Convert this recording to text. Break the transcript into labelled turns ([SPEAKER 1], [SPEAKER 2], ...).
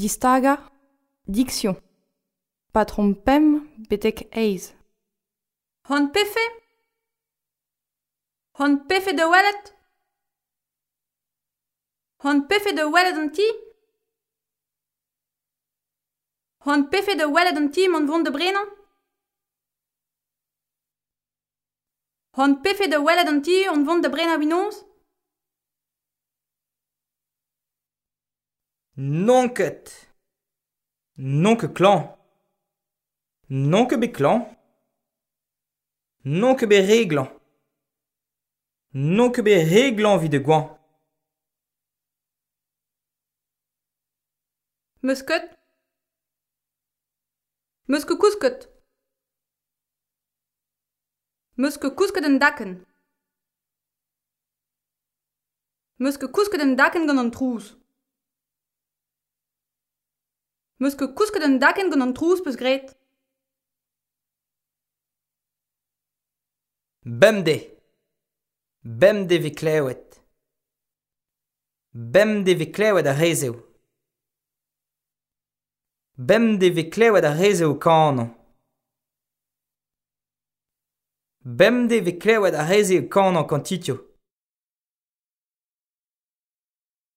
[SPEAKER 1] distaga, diction. Patron pem betek eiz.
[SPEAKER 2] Hon pefe? Hon pefe de welet? Hon pefe de welet an ti? Hon pefe de welet an ti mon vont de brenan? Hon pefe de welet an ti on vont de brenan winoz?
[SPEAKER 3] Non ket. Non ket klan. Non be klan. Non be reglan. Non be reglan vid de gwan.
[SPEAKER 2] Meus ket. Meus ket kous ket. Meus ket an daken. Meus ket kous an daken gant an trouz. Meus ket kousket an daken gant an trouz peus gret.
[SPEAKER 3] Bemde. Bemde ve klevet. Bemde ve klevet a rezeo. Bemde ve klevet a rezeo kanon. Bemde ve klevet a rezeo kanon kantitio.